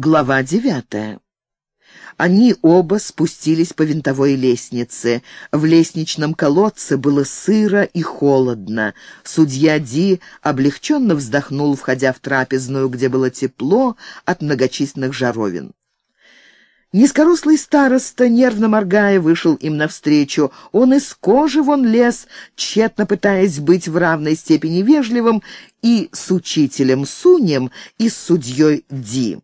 Глава девятая. Они оба спустились по винтовой лестнице. В лестничном колодце было сыро и холодно. Судья Ди облегченно вздохнул, входя в трапезную, где было тепло от многочисленных жаровин. Низкорослый староста, нервно моргая, вышел им навстречу. Он из кожи вон лез, тщетно пытаясь быть в равной степени вежливым и с учителем Сунем, и с судьей Ди.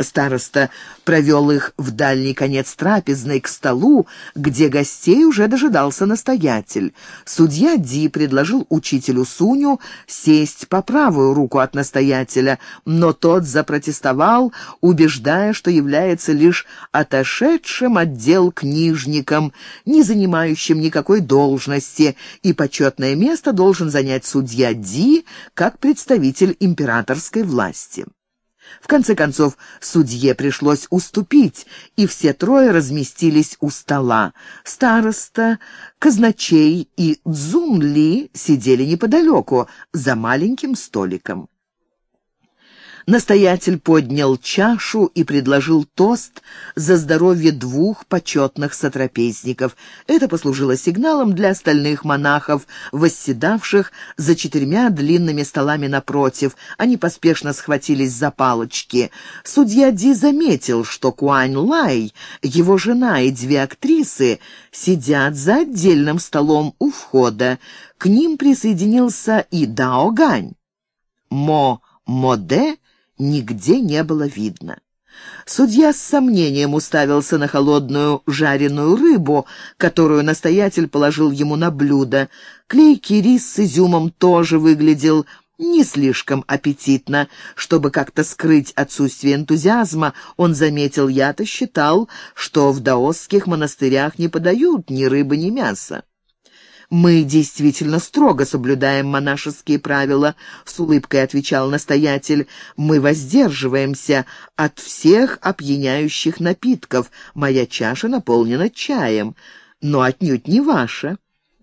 Староста провел их в дальний конец трапезной к столу, где гостей уже дожидался настоятель. Судья Ди предложил учителю Суню сесть по правую руку от настоятеля, но тот запротестовал, убеждая, что является лишь отошедшим отдел книжником, не занимающим никакой должности, и почетное место должен занять судья Ди как представитель императорской власти. В конце концов, судье пришлось уступить, и все трое разместились у стола. Староста, казначей и Цзунли сидели неподалеку, за маленьким столиком. Настоятель поднял чашу и предложил тост за здоровье двух почетных сотрапезников. Это послужило сигналом для остальных монахов, восседавших за четырьмя длинными столами напротив. Они поспешно схватились за палочки. Судья Ди заметил, что Куань Лай, его жена и две актрисы сидят за отдельным столом у входа. К ним присоединился и Дао Гань. Мо Моде нигде не было видно. Судья с сомнением уставился на холодную жареную рыбу, которую настоятель положил ему на блюдо. Клейкий рис с изюмом тоже выглядел не слишком аппетитно. Чтобы как-то скрыть отсутствие энтузиазма, он заметил, я-то считал, что в даосских монастырях не подают ни рыбы, ни мяса. «Мы действительно строго соблюдаем монашеские правила», — с улыбкой отвечал настоятель. «Мы воздерживаемся от всех опьяняющих напитков. Моя чаша наполнена чаем, но отнюдь не ваша».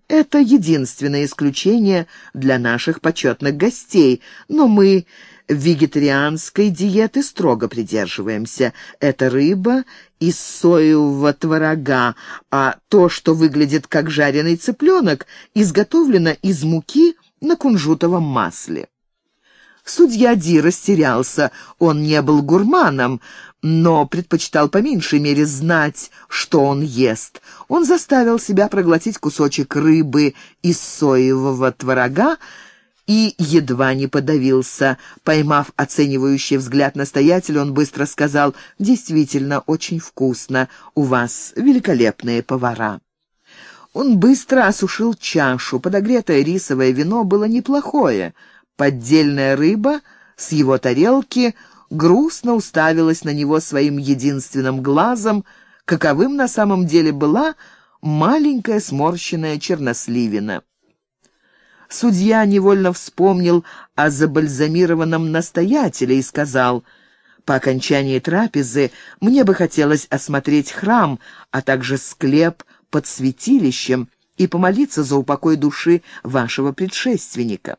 Это единственное исключение для наших почетных гостей, но мы вегетарианской диеты строго придерживаемся. Это рыба из соевого творога, а то, что выглядит как жареный цыпленок, изготовлено из муки на кунжутовом масле. Судья Ди растерялся. Он не был гурманом, но предпочитал по меньшей мере знать, что он ест. Он заставил себя проглотить кусочек рыбы из соевого творога, и едва не подавился. Поймав оценивающий взгляд настоятеля, он быстро сказал, «Действительно, очень вкусно. У вас великолепные повара». Он быстро осушил чашу. Подогретое рисовое вино было неплохое. Поддельная рыба с его тарелки грустно уставилась на него своим единственным глазом, каковым на самом деле была маленькая сморщенная черносливина. Судья невольно вспомнил о забальзамированном настоятеле и сказал, «По окончании трапезы мне бы хотелось осмотреть храм, а также склеп под святилищем и помолиться за упокой души вашего предшественника».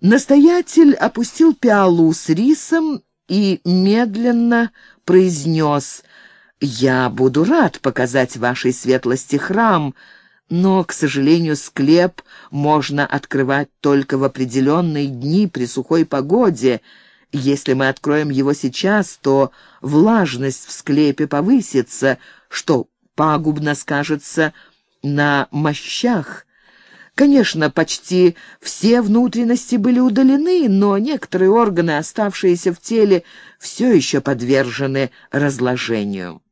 Настоятель опустил пиалу с рисом и медленно произнес «Я буду рад показать вашей светлости храм», но, к сожалению, склеп можно открывать только в определенные дни при сухой погоде. Если мы откроем его сейчас, то влажность в склепе повысится, что пагубно скажется на мощах. Конечно, почти все внутренности были удалены, но некоторые органы, оставшиеся в теле, все еще подвержены разложению.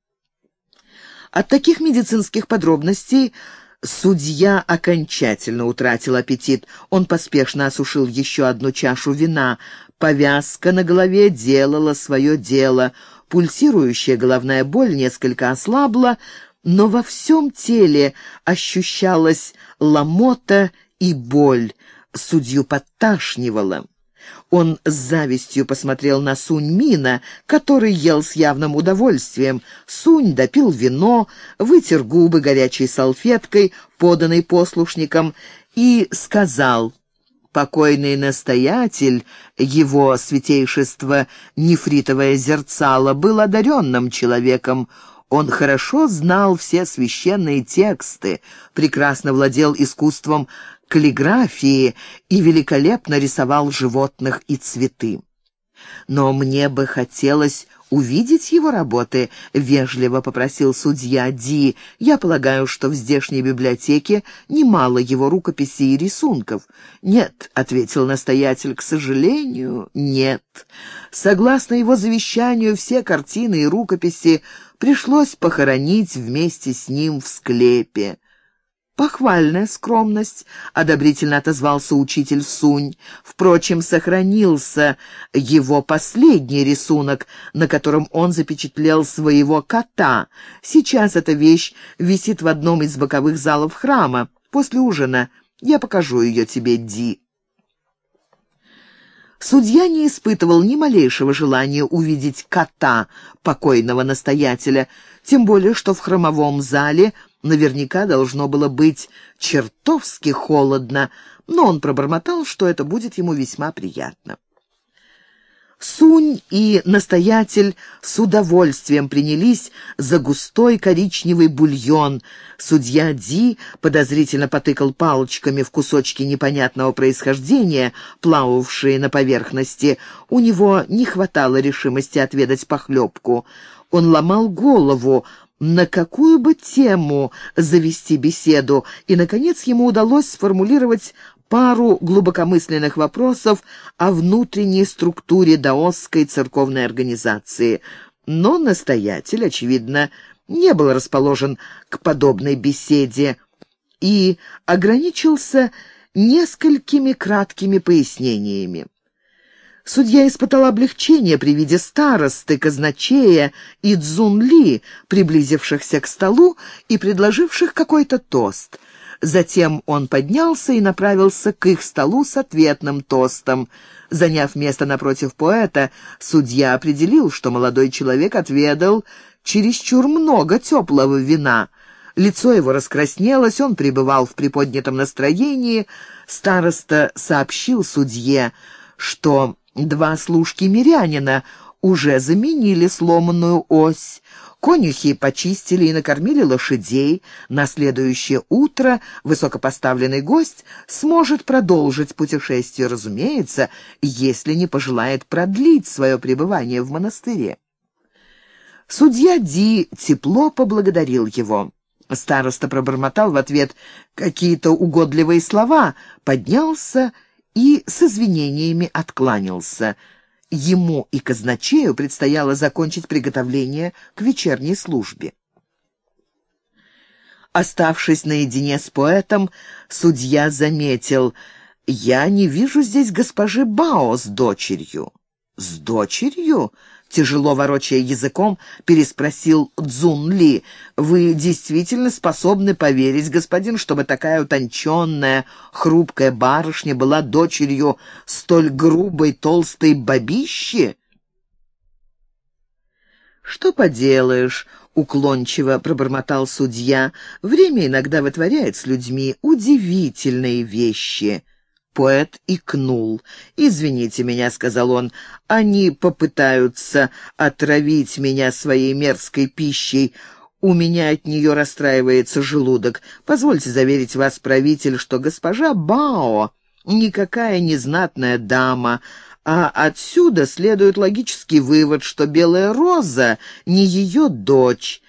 От таких медицинских подробностей Судья окончательно утратил аппетит. Он поспешно осушил еще одну чашу вина. Повязка на голове делала свое дело. Пульсирующая головная боль несколько ослабла, но во всем теле ощущалась ломота и боль. Судью подташнивало. Он с завистью посмотрел на Сунь Мина, который ел с явным удовольствием. Сунь допил вино, вытер губы горячей салфеткой, поданной послушником, и сказал, Покойный настоятель, его святейшество нефритовое зерцало, был одаренным человеком. Он хорошо знал все священные тексты, прекрасно владел искусством каллиграфии и великолепно рисовал животных и цветы. Но мне бы хотелось увидеть его работы», — вежливо попросил судья Ди. «Я полагаю, что в здешней библиотеке немало его рукописей и рисунков». «Нет», — ответил настоятель, — «к сожалению, нет. Согласно его завещанию, все картины и рукописи пришлось похоронить вместе с ним в склепе. «Похвальная скромность», — одобрительно отозвался учитель Сунь. Впрочем, сохранился его последний рисунок, на котором он запечатлел своего кота. Сейчас эта вещь висит в одном из боковых залов храма. После ужина я покажу ее тебе, Ди. Судья не испытывал ни малейшего желания увидеть кота покойного настоятеля, тем более что в храмовом зале — Наверняка должно было быть чертовски холодно, но он пробормотал, что это будет ему весьма приятно. Сунь и настоятель с удовольствием принялись за густой коричневый бульон. Судья Ди подозрительно потыкал палочками в кусочки непонятного происхождения, плававшие на поверхности. У него не хватало решимости отведать похлебку. Он ломал голову, на какую бы тему завести беседу, и, наконец, ему удалось сформулировать пару глубокомысленных вопросов о внутренней структуре даосской церковной организации. Но настоятель, очевидно, не был расположен к подобной беседе и ограничился несколькими краткими пояснениями. Судья испытал облегчение при виде старосты, казначея и Цзунли, приблизившихся к столу и предложивших какой-то тост. Затем он поднялся и направился к их столу с ответным тостом. Заняв место напротив поэта, судья определил, что молодой человек отведал чересчур много теплого вина. Лицо его раскраснелось, он пребывал в приподнятом настроении. Староста сообщил судье, что Два служки мирянина уже заменили сломанную ось. Конюхи почистили и накормили лошадей. На следующее утро высокопоставленный гость сможет продолжить путешествие, разумеется, если не пожелает продлить свое пребывание в монастыре. Судья Ди тепло поблагодарил его. Староста пробормотал в ответ какие-то угодливые слова, поднялся и с извинениями откланялся. Ему и казначею предстояло закончить приготовление к вечерней службе. Оставшись наедине с поэтом, судья заметил, «Я не вижу здесь госпожи Бао с дочерью». «С дочерью?» Тяжело ворочая языком, переспросил Цзун Ли. «Вы действительно способны поверить, господин, чтобы такая утонченная, хрупкая барышня была дочерью столь грубой, толстой бабищи?» «Что поделаешь?» — уклончиво пробормотал судья. «Время иногда вытворяет с людьми удивительные вещи». Поэт икнул. «Извините меня», — сказал он, — «они попытаются отравить меня своей мерзкой пищей. У меня от нее расстраивается желудок. Позвольте заверить вас, правитель, что госпожа Бао никакая не знатная дама, а отсюда следует логический вывод, что Белая Роза не ее дочь».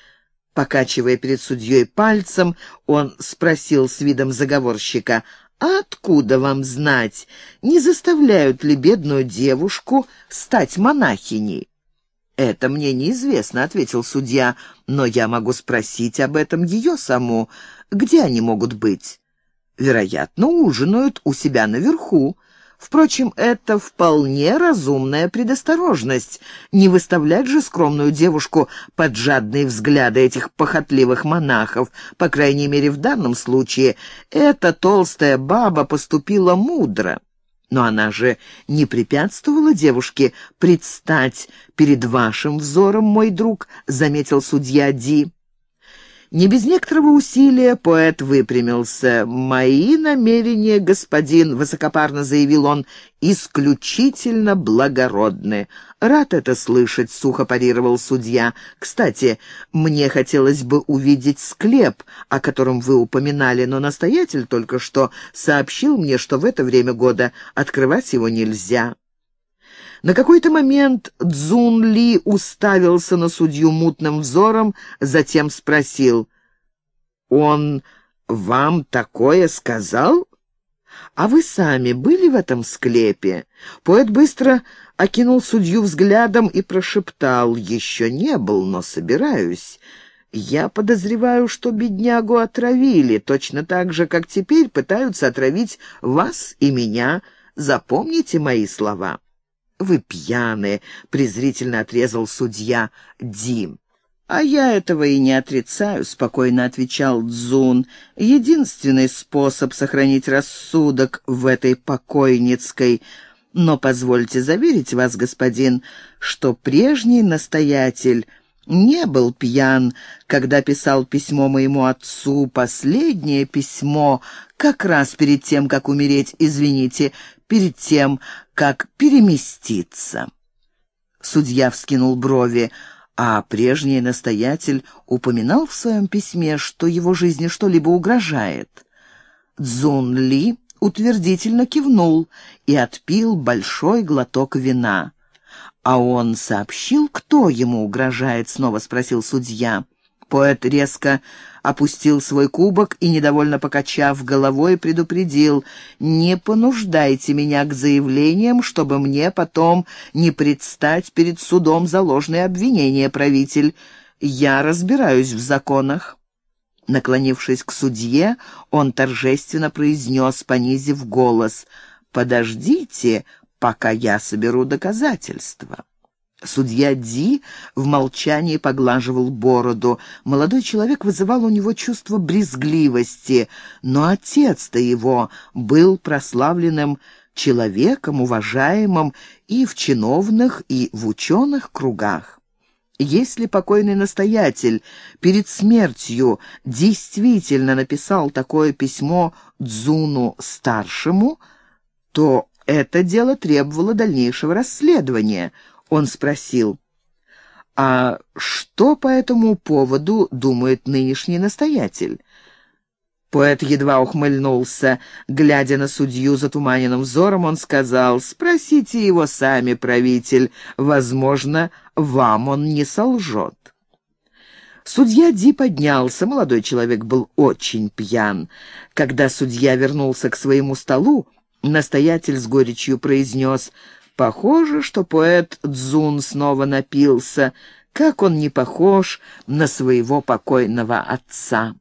Покачивая перед судьей пальцем, он спросил с видом заговорщика — а откуда вам знать, не заставляют ли бедную девушку стать монахиней? «Это мне неизвестно», — ответил судья, «но я могу спросить об этом ее саму. Где они могут быть?» «Вероятно, ужинают у себя наверху. Впрочем, это вполне разумная предосторожность. Не выставлять же скромную девушку под жадные взгляды этих похотливых монахов. По крайней мере, в данном случае эта толстая баба поступила мудро. Но она же не препятствовала девушке предстать перед вашим взором, мой друг, — заметил судья Ди. Не без некоторого усилия поэт выпрямился. «Мои намерения, господин», — высокопарно заявил он, — «исключительно благородны». «Рад это слышать», — сухо парировал судья. «Кстати, мне хотелось бы увидеть склеп, о котором вы упоминали, но настоятель только что сообщил мне, что в это время года открывать его нельзя». На какой-то момент Цзун Ли уставился на судью мутным взором, затем спросил, «Он вам такое сказал? А вы сами были в этом склепе?» Поэт быстро окинул судью взглядом и прошептал, «Еще не был, но собираюсь». Я подозреваю, что беднягу отравили, точно так же, как теперь пытаются отравить вас и меня. Запомните мои слова». «Вы пьяны», — презрительно отрезал судья Дим. «А я этого и не отрицаю», — спокойно отвечал Дзун. «Единственный способ сохранить рассудок в этой покойницкой. Но позвольте заверить вас, господин, что прежний настоятель не был пьян, когда писал письмо моему отцу, последнее письмо, как раз перед тем, как умереть, извините, перед тем, как переместиться. Судья вскинул брови, а прежний настоятель упоминал в своем письме, что его жизни что-либо угрожает. Цзун Ли утвердительно кивнул и отпил большой глоток вина. «А он сообщил, кто ему угрожает?» — снова спросил судья. Поэт резко опустил свой кубок и, недовольно покачав головой, предупредил «Не понуждайте меня к заявлениям, чтобы мне потом не предстать перед судом за ложные обвинения, правитель. Я разбираюсь в законах». Наклонившись к судье, он торжественно произнес, понизив голос «Подождите, пока я соберу доказательства». Судья Ди в молчании поглаживал бороду. Молодой человек вызывал у него чувство брезгливости, но отец-то его был прославленным человеком, уважаемым и в чиновных, и в ученых кругах. Если покойный настоятель перед смертью действительно написал такое письмо Дзуну-старшему, то это дело требовало дальнейшего расследования. Он спросил, «А что по этому поводу думает нынешний настоятель?» Поэт едва ухмыльнулся. Глядя на судью затуманенным взором, он сказал, «Спросите его сами, правитель. Возможно, вам он не солжет». Судья Ди поднялся, молодой человек был очень пьян. Когда судья вернулся к своему столу, настоятель с горечью произнес, «Похоже, что поэт Дзун снова напился. Как он не похож на своего покойного отца!»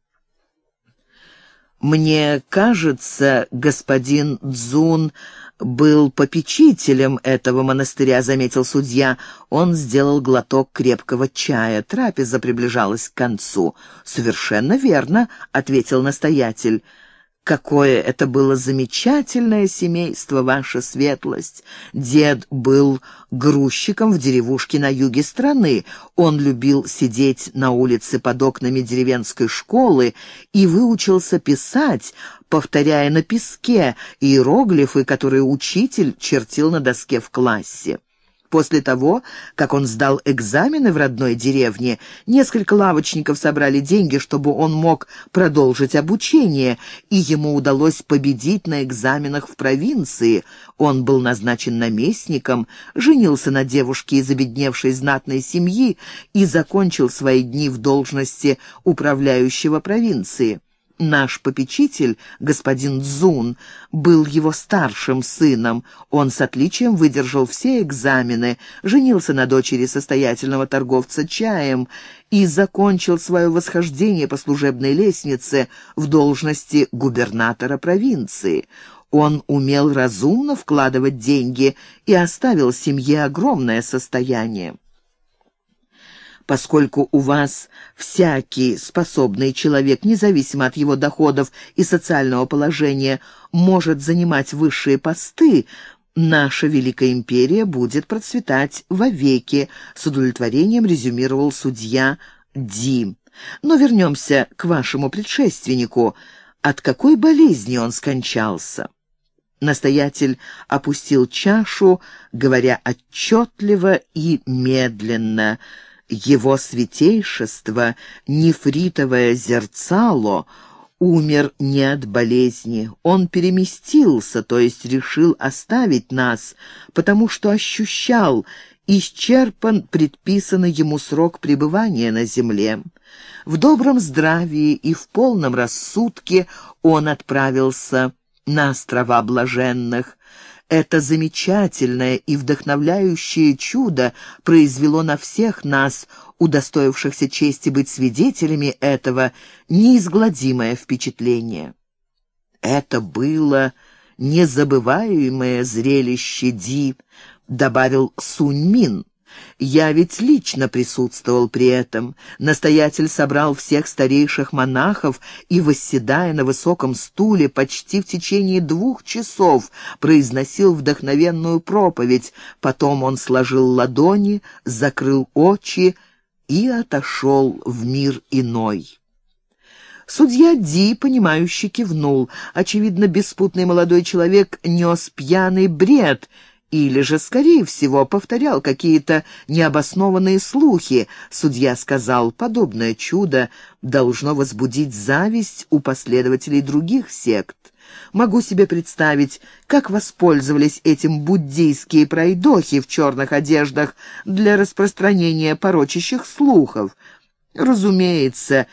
«Мне кажется, господин Дзун был попечителем этого монастыря», — заметил судья. Он сделал глоток крепкого чая. Трапеза приближалась к концу. «Совершенно верно», — ответил настоятель. Какое это было замечательное семейство, ваша светлость! Дед был грузчиком в деревушке на юге страны. Он любил сидеть на улице под окнами деревенской школы и выучился писать, повторяя на песке иероглифы, которые учитель чертил на доске в классе. После того, как он сдал экзамены в родной деревне, несколько лавочников собрали деньги, чтобы он мог продолжить обучение, и ему удалось победить на экзаменах в провинции. Он был назначен наместником, женился на девушке из обедневшей знатной семьи и закончил свои дни в должности управляющего провинции. Наш попечитель, господин Дзун, был его старшим сыном. Он с отличием выдержал все экзамены, женился на дочери состоятельного торговца чаем и закончил свое восхождение по служебной лестнице в должности губернатора провинции. Он умел разумно вкладывать деньги и оставил семье огромное состояние поскольку у вас всякий способный человек, независимо от его доходов и социального положения, может занимать высшие посты, наша Великая Империя будет процветать вовеки», — с удовлетворением резюмировал судья Ди. Но вернемся к вашему предшественнику. От какой болезни он скончался?» Настоятель опустил чашу, говоря отчетливо и медленно. «Его святейшество, нефритовое зерцало, умер не от болезни. Он переместился, то есть решил оставить нас, потому что ощущал, исчерпан предписанный ему срок пребывания на земле. В добром здравии и в полном рассудке он отправился на острова блаженных. Это замечательное и вдохновляющее чудо произвело на всех нас, удостоившихся чести быть свидетелями этого, неизгладимое впечатление. Это было незабываемое зрелище Ди, добавил Сунь Мин. Я ведь лично присутствовал при этом. Настоятель собрал всех старейших монахов и, восседая на высоком стуле, почти в течение двух часов произносил вдохновенную проповедь. Потом он сложил ладони, закрыл очи и отошел в мир иной. Судья Ди, понимающе кивнул. Очевидно, беспутный молодой человек нес пьяный бред — или же, скорее всего, повторял какие-то необоснованные слухи. Судья сказал, подобное чудо должно возбудить зависть у последователей других сект. Могу себе представить, как воспользовались этим буддийские пройдохи в черных одеждах для распространения порочащих слухов. Разумеется,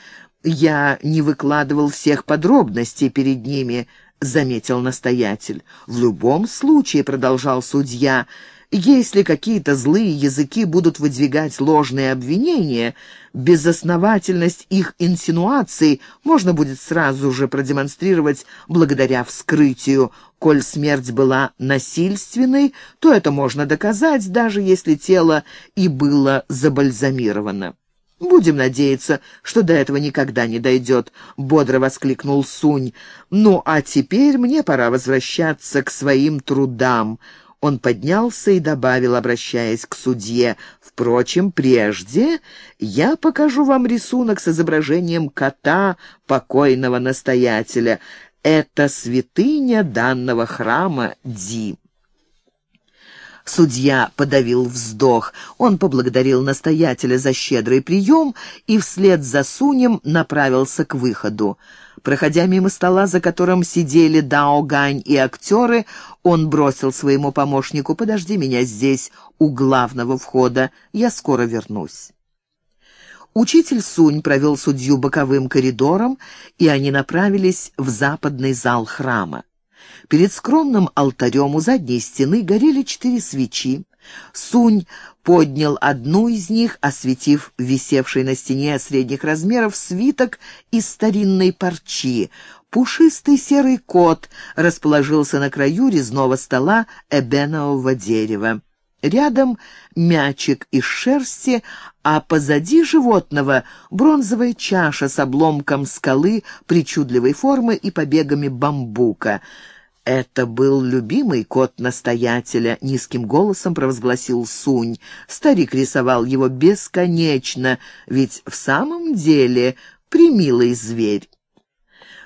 я не выкладывал всех подробностей перед ними, — заметил настоятель. «В любом случае», — продолжал судья, — «если какие-то злые языки будут выдвигать ложные обвинения, безосновательность их инсинуаций можно будет сразу же продемонстрировать благодаря вскрытию. Коль смерть была насильственной, то это можно доказать, даже если тело и было забальзамировано». «Будем надеяться, что до этого никогда не дойдет», — бодро воскликнул Сунь. «Ну, а теперь мне пора возвращаться к своим трудам». Он поднялся и добавил, обращаясь к судье, «Впрочем, прежде я покажу вам рисунок с изображением кота покойного настоятеля. Это святыня данного храма Ди». Судья подавил вздох. Он поблагодарил настоятеля за щедрый прием и вслед за Сунем направился к выходу. Проходя мимо стола, за которым сидели Дао Гань и актеры, он бросил своему помощнику «Подожди меня здесь, у главного входа, я скоро вернусь». Учитель Сунь провел судью боковым коридором, и они направились в западный зал храма. Перед скромным алтарем у задней стены горели четыре свечи. Сунь поднял одну из них, осветив висевший на стене средних размеров свиток из старинной парчи. Пушистый серый кот расположился на краю резного стола эбенового дерева. Рядом мячик из шерсти, а позади животного бронзовая чаша с обломком скалы причудливой формы и побегами бамбука — «Это был любимый кот настоятеля», — низким голосом провозгласил Сунь. Старик рисовал его бесконечно, ведь в самом деле примилый зверь.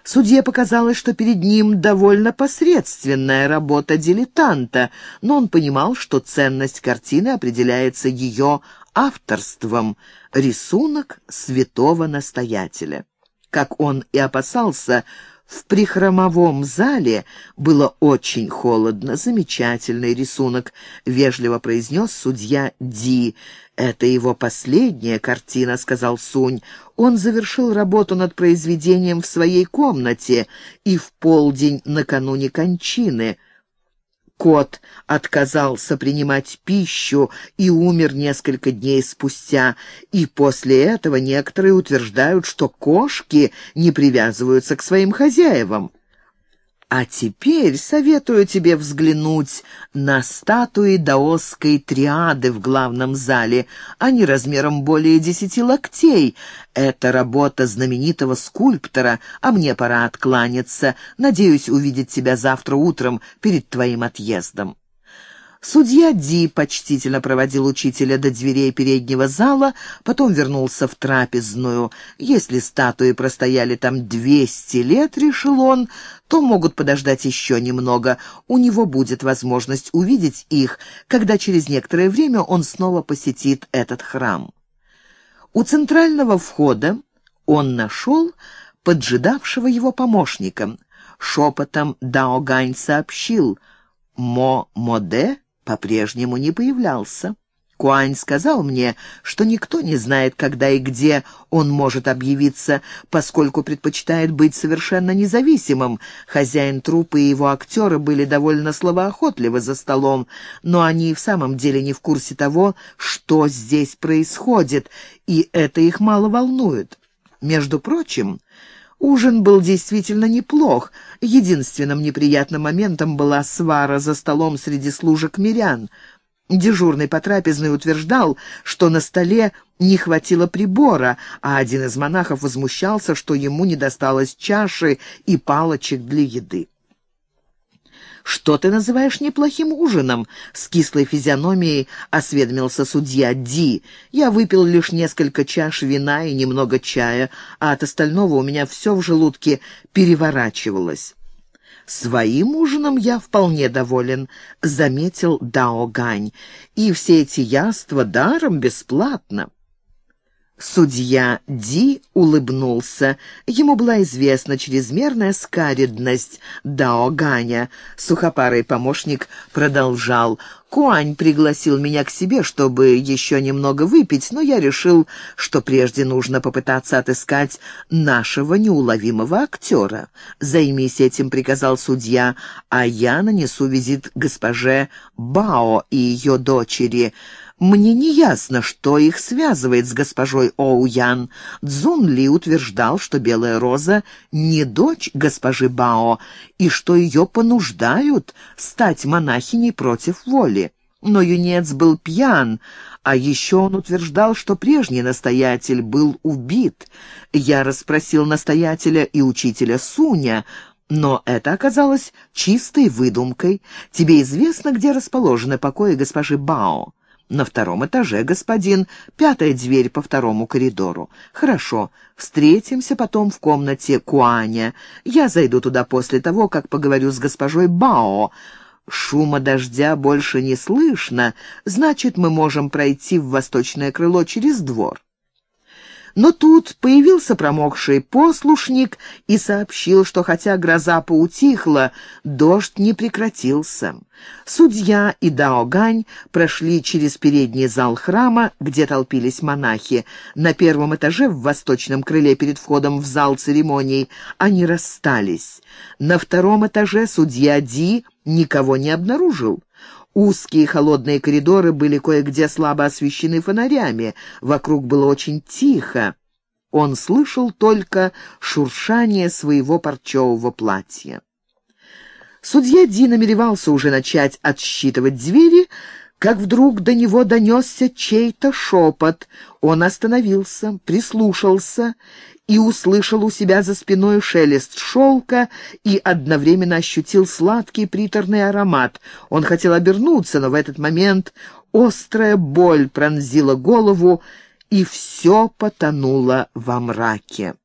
Судье показалось, что перед ним довольно посредственная работа дилетанта, но он понимал, что ценность картины определяется ее авторством, рисунок святого настоятеля. Как он и опасался, в прихромовом зале было очень холодно. Замечательный рисунок, вежливо произнес судья Ди. «Это его последняя картина», — сказал Сунь. «Он завершил работу над произведением в своей комнате и в полдень накануне кончины. Кот отказался принимать пищу и умер несколько дней спустя, и после этого некоторые утверждают, что кошки не привязываются к своим хозяевам. А теперь советую тебе взглянуть на статуи даосской триады в главном зале. Они размером более десяти локтей. Это работа знаменитого скульптора, а мне пора откланяться. Надеюсь увидеть тебя завтра утром перед твоим отъездом. Судья Ди почтительно проводил учителя до дверей переднего зала, потом вернулся в трапезную. Если статуи простояли там двести лет, решил он, то могут подождать еще немного. У него будет возможность увидеть их, когда через некоторое время он снова посетит этот храм. У центрального входа он нашел поджидавшего его помощника. Шепотом Дао Гань сообщил «Мо Моде» по-прежнему не появлялся. Куань сказал мне, что никто не знает, когда и где он может объявиться, поскольку предпочитает быть совершенно независимым. Хозяин труппы и его актеры были довольно словоохотливы за столом, но они в самом деле не в курсе того, что здесь происходит, и это их мало волнует. Между прочим, Ужин был действительно неплох. Единственным неприятным моментом была свара за столом среди служек мирян. Дежурный по трапезной утверждал, что на столе не хватило прибора, а один из монахов возмущался, что ему не досталось чаши и палочек для еды. «Что ты называешь неплохим ужином?» — с кислой физиономией осведомился судья Ди. «Я выпил лишь несколько чаш вина и немного чая, а от остального у меня все в желудке переворачивалось». «Своим ужином я вполне доволен», — заметил Дао Гань. «И все эти яства даром бесплатно». Судья Ди улыбнулся. Ему была известна чрезмерная скаридность Дао Ганя. Сухопарый помощник продолжал. «Куань пригласил меня к себе, чтобы еще немного выпить, но я решил, что прежде нужно попытаться отыскать нашего неуловимого актера. Займись этим», — приказал судья, — «а я нанесу визит госпоже Бао и ее дочери». Мне не ясно, что их связывает с госпожой Оуян. Цзун Ли утверждал, что Белая Роза не дочь госпожи Бао, и что ее понуждают стать монахиней против воли. Но юнец был пьян, а еще он утверждал, что прежний настоятель был убит. Я расспросил настоятеля и учителя Суня, но это оказалось чистой выдумкой. Тебе известно, где расположены покои госпожи Бао? «На втором этаже, господин. Пятая дверь по второму коридору. Хорошо. Встретимся потом в комнате Куаня. Я зайду туда после того, как поговорю с госпожой Бао. Шума дождя больше не слышно, значит, мы можем пройти в восточное крыло через двор». Но тут появился промокший послушник и сообщил, что хотя гроза поутихла, дождь не прекратился. Судья и Даогань прошли через передний зал храма, где толпились монахи. На первом этаже в восточном крыле перед входом в зал церемоний они расстались. На втором этаже судья Ди никого не обнаружил. Узкие холодные коридоры были кое-где слабо освещены фонарями, вокруг было очень тихо. Он слышал только шуршание своего парчевого платья. Судья Ди намеревался уже начать отсчитывать двери, как вдруг до него донесся чей-то шепот. Он остановился, прислушался и услышал у себя за спиной шелест шелка и одновременно ощутил сладкий приторный аромат. Он хотел обернуться, но в этот момент острая боль пронзила голову, и все потонуло во мраке.